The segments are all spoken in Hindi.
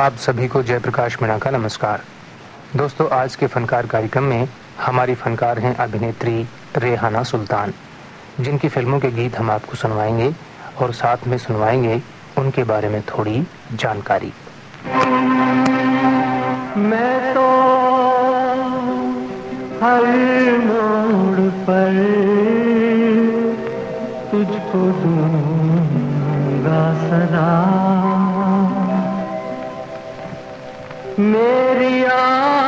आप सभी को जयप्रकाश मीणा का नमस्कार। दोस्तों, आज के फनकार कार्यक्रम में हमारी फनकार हैं अभिनेत्री रेहाना सुल्तान। जिनकी फ़िल्मों के गीत हम आपको सुनवाएँगे और साथ में सुनवाएँगे उनके बारे में थोड़ी जानकारी। मैं तो हर मोड़ पर तुझको दूँगा सदा। मेरी आवाज़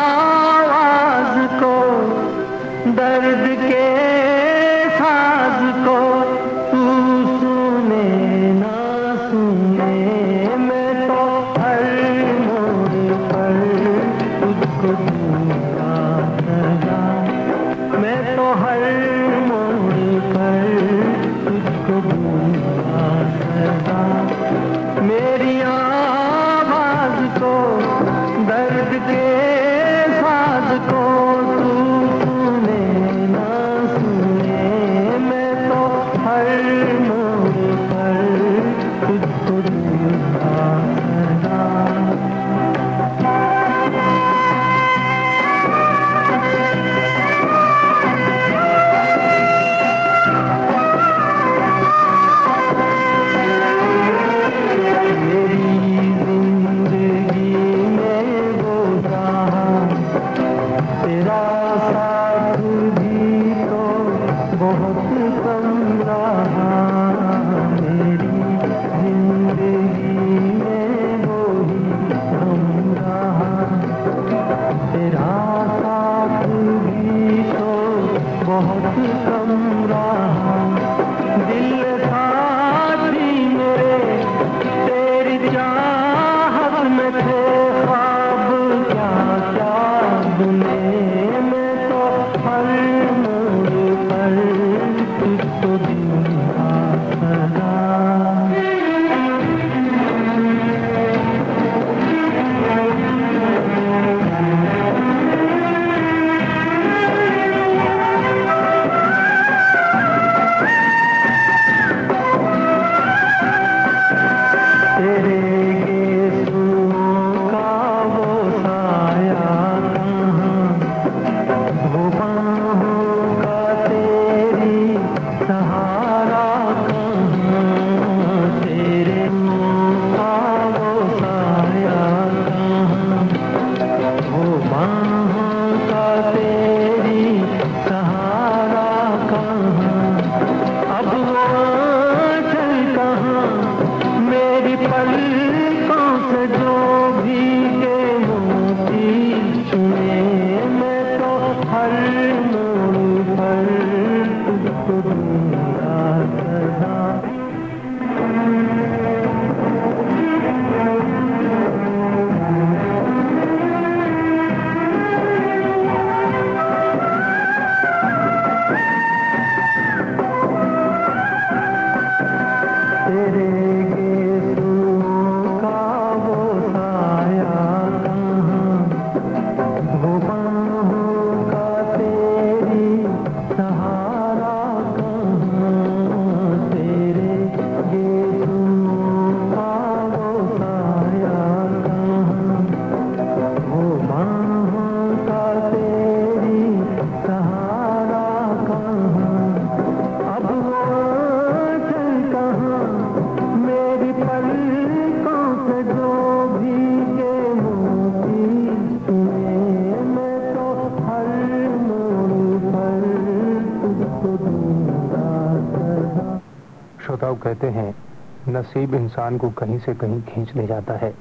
नसीब इंसान को कहीं से कहीं खींच ले जाता है।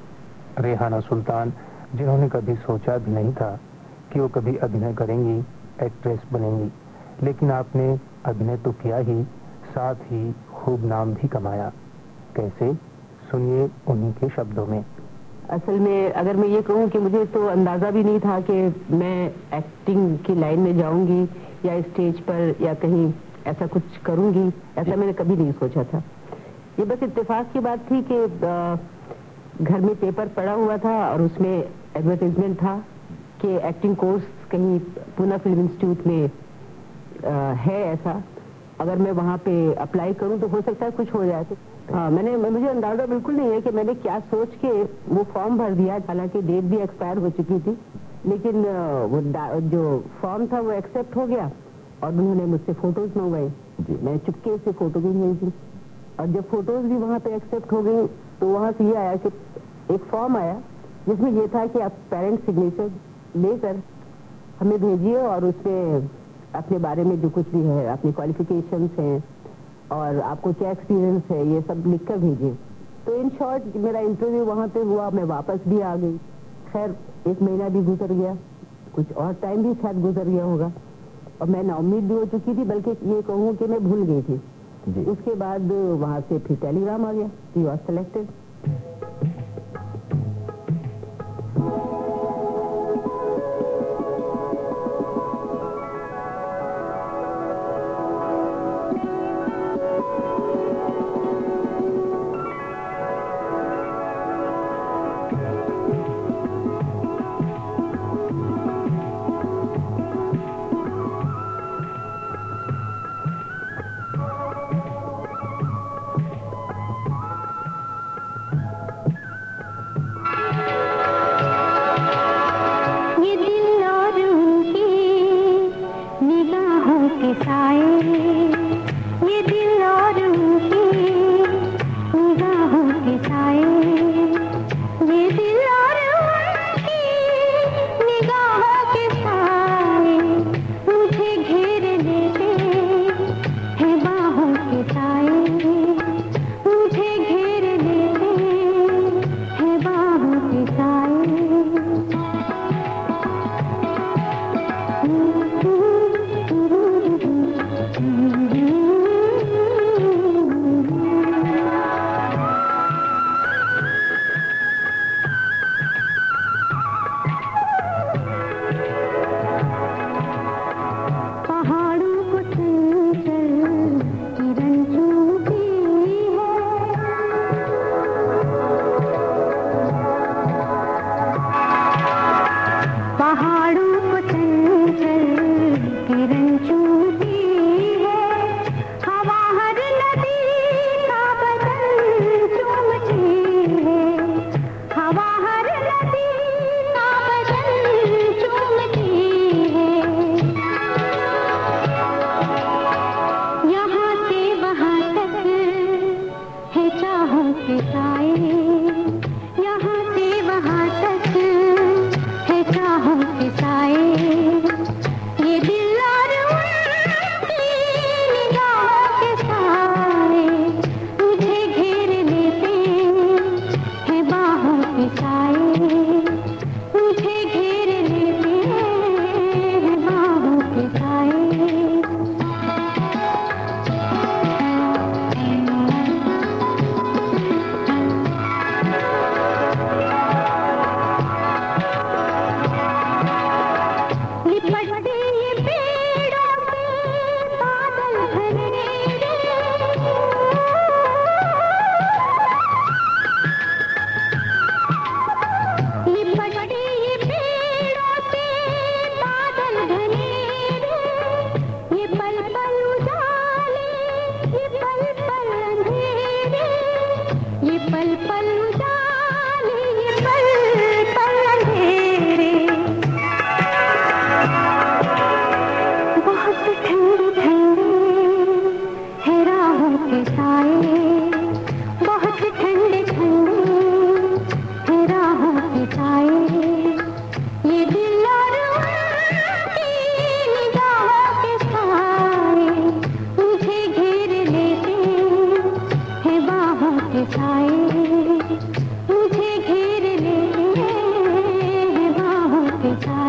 रेहाना सुल्तान जिन्होंने कभी सोचा भी नहीं था कि वो कभी अभिनय करेंगी एक्ट्रेस बनेंगी लेकिन आपने अभिनय तो किया ही साथ ही खूब नाम भी कमाया। कैसे? सुनिए उन्हीं के शब्दों में। असल में अगर मैं ये कहूँ कि मुझे तो अंदाज़ा भी नहीं था कि मैं एक्टिंग की लाइन में जाऊँगी या स्टेज पर या कहीं ऐसा कुछ करूँगी ऐसा मैंने कभी नहीं सोचा था। ये बस इतफाक की बात थी कि घर में पेपर पड़ा हुआ था और उसमें एडवर्टीजमेंट था कि एक्टिंग कोर्स कहीं पूना फ़िल्म इंस्टीट्यूट में आ, है ऐसा। अगर मैं वहाँ पे अप्लाई करूँ तो हो सकता है कुछ हो जाए तो। हाँ मैंने मुझे अंदाज़ा बिल्कुल नहीं है कि मैंने क्या सोच के वो फॉर्म भर दिया। हालाँकि डेट भी एक्सपायर हो चुकी थी लेकिन वो जो फॉर्म था वो एक्सेप्ट हो गया और उन्होंने मुझसे फ़ोटोज़ मंगवाई मैं चुपके से फ़ोटो भी भेज दी। और जब फ़ोटोज़ भी वहाँ पे एक्सेप्ट हो गई तो वहाँ से ये आया कि एक फॉर्म आया, जिसमें ये था कि आप पेरेंट सिग्नेचर लेकर हमें भेजिए और उसमें अपने बारे में जो कुछ भी है, अपनी क्वालिफिकेशन हैं और आपको क्या एक्सपीरियंस है, ये सब लिख कर भेजिए। तो इन शॉर्ट मेरा इंटरव्यू वहाँ पे हुआ, मैं वापस भी आ गई। खैर, एक महीना भी गुजर गया, कुछ और टाइम भी शायद गुजर गया होगा। और मैं नाउमीद भी हो चुकी थी, बल्कि ये कहूँ कि मैं भूल गई थी। उसके बाद वहाँ से फिर टेलीग्राम आ गया। यू आर सेलेक्टेड बरसाए का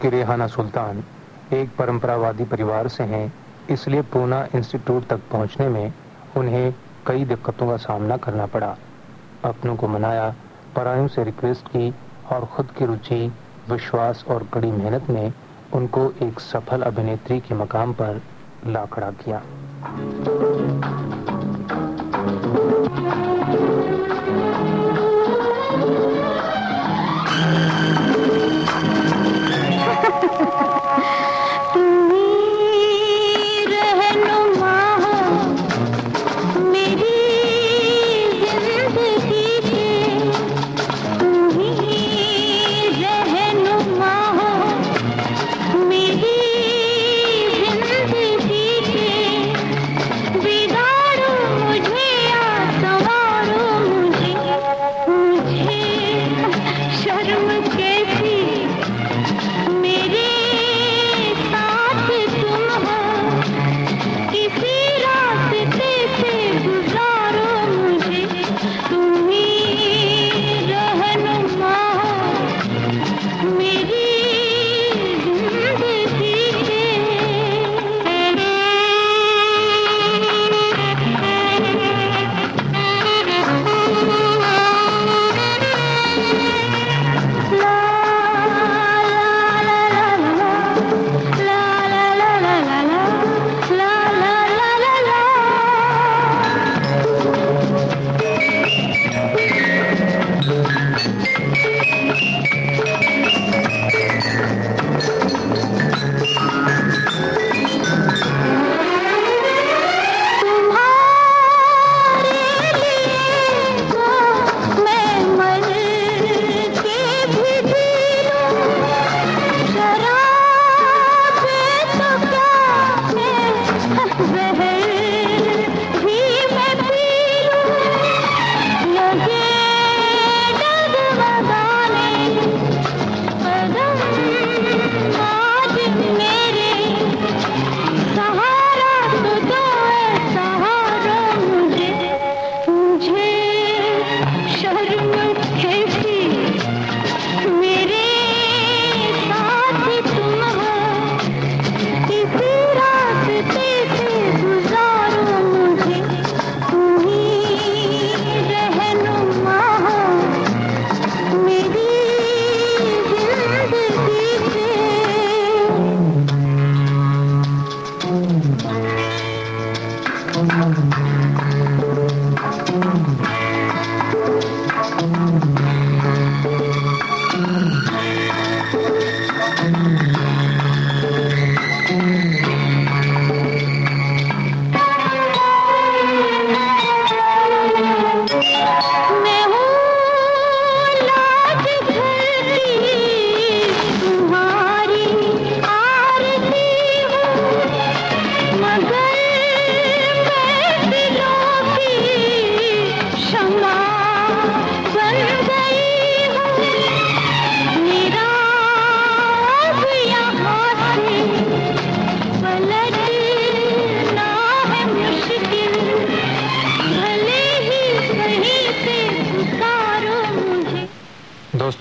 चूँकि रेहाना सुल्तान एक परंपरावादी परिवार से हैं, इसलिए पूना इंस्टीट्यूट तक पहुँचने में उन्हें कई दिक्कतों का सामना करना पड़ा। अपनों को मनाया, परायों से रिक्वेस्ट की और खुद की रुचि, विश्वास और कड़ी मेहनत ने उनको एक सफल अभिनेत्री के मकाम पर ला खड़ा किया।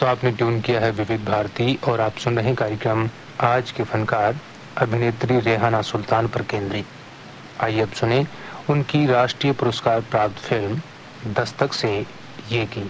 आपने ट्यून किया है विविध भारती और आप सुन रहे कार्यक्रम आज के फनकार, अभिनेत्री रेहाना सुल्तान पर केंद्रित। आइए अब सुने उनकी राष्ट्रीय पुरस्कार प्राप्त फ़िल्म, दस्तक से ये की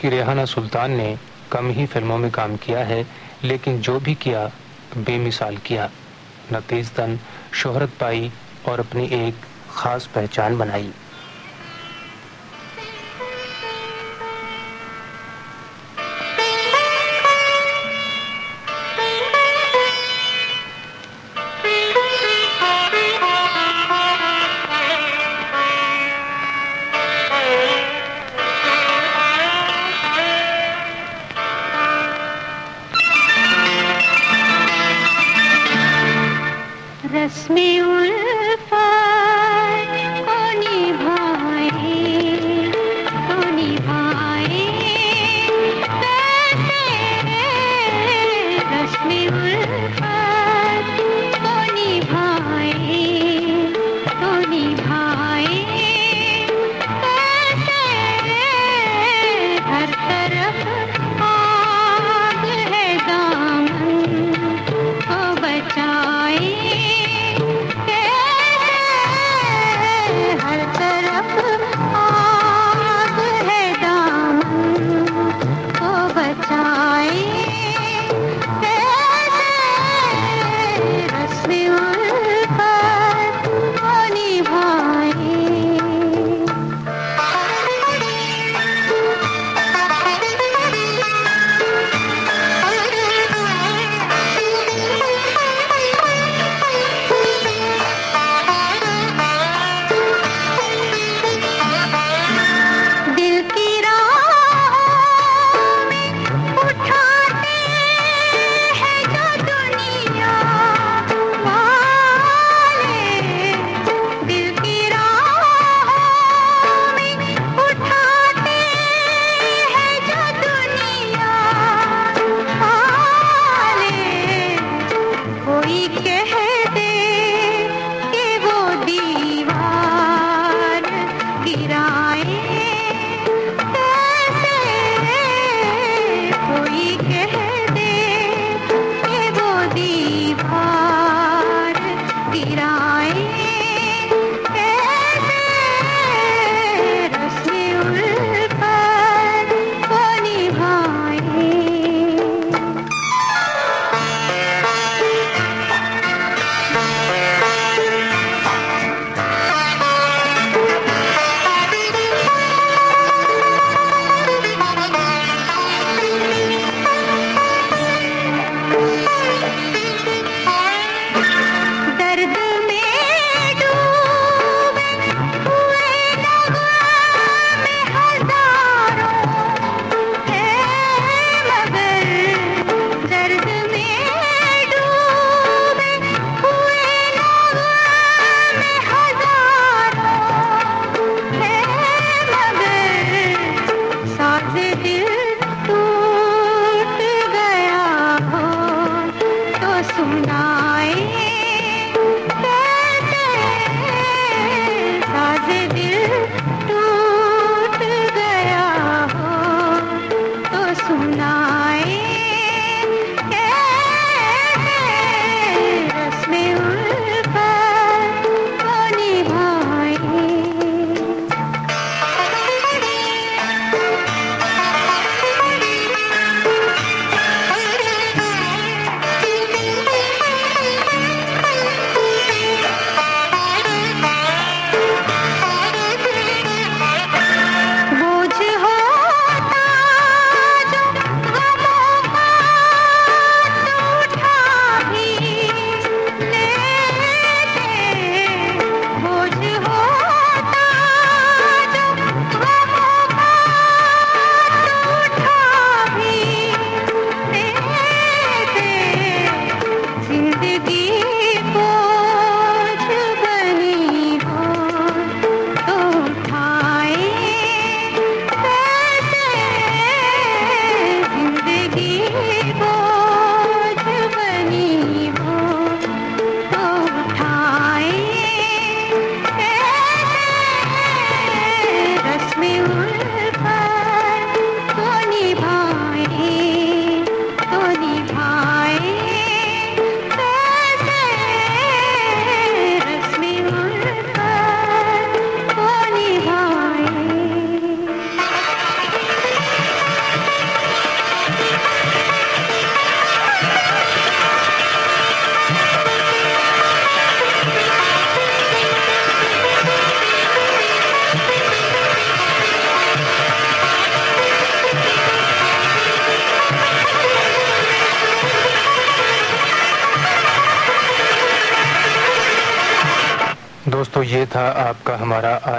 हालाँकि रेहाना सुल्तान ने कम ही फ़िल्मों में काम किया है, लेकिन जो भी किया, बेमिसाल किया। नतीजतन तेज तन शोहरत पाई और अपनी एक खास पहचान बनाई।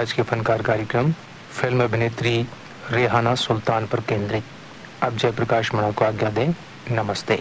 आज के फनकार कार्यक्रम, फ़िल्म अभिनेत्री रेहाना सुल्तान पर केंद्रित। अब जयप्रकाश मणा को आज्ञा दें, नमस्ते।